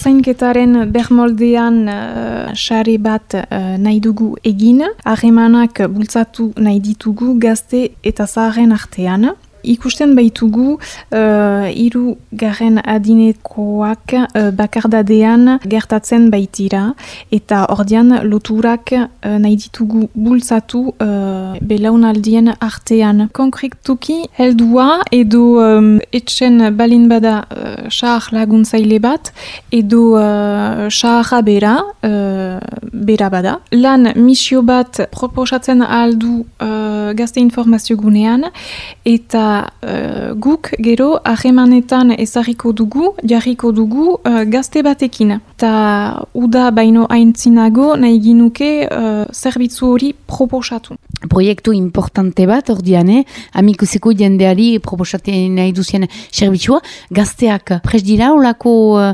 Orzainketaren bermoldean uh, bat uh, nahi dugu egin, harremanak bultzatu nahi ditugu gazte eta zaharren artean. Ikusten baitugu uh, iru garen adinekoak uh, bakardadean gertatzen baitira eta ordian loturak uh, nahi ditugu bultzatu uh, belaunaldien artean. Konkrektuki heldua edo um, etxen balin bada uh, laguntzaile bat edo uh, bera, bera bada. Lan misio bat proposatzen aldu uh, gazte informazio gunean eta uh, guk gero ahemanetan ezarriko dugu, jarriko dugu uh, gazte batekin. Ta uda baino aintzinago nahi ginuke uh, zerbitzu hori proposatu. Proiektu importante bat, ordian, eh? amikuseko jendeari proposatzen nahi duzien serbitzua, gazteak pres dira olako uh,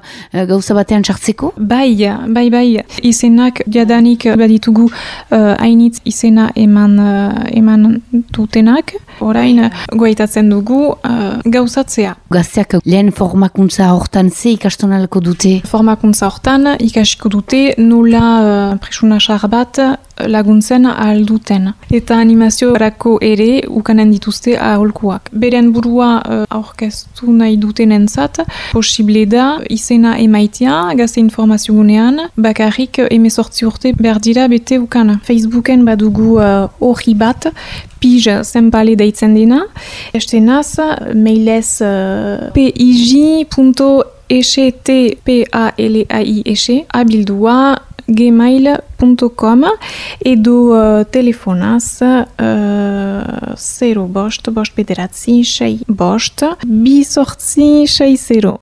gauza batean txartzeko? Bai, bai, bai, izenak jadanik baditugu uh, hainitz izena eman, uh, eman dutenak, orain goaita planteatzen dugu uh, gauzatzea. Gazteak lehen formakuntza hortan ze ikastonalko dute? Formakuntza hortan ikasiko dute nula uh, presuna bat laguntzen alduten. Eta animazio erako ere ukanen dituzte aholkuak. Beren burua uh, aurkeztu nahi duten entzat, posible da izena emaitia gazte informazio gunean, bakarrik emezortzi urte berdira bete ukan. Facebooken badugu hori uh, bat, pij zenbale deitzen dena. Este naz, mailez uh, pij.eshtpalai abildua gmail.com edo uh, telefonaz uh, 0 bost, bost bederatzi, sei bost, bi sortzi, sei zero.